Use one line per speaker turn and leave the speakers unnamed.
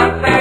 my family.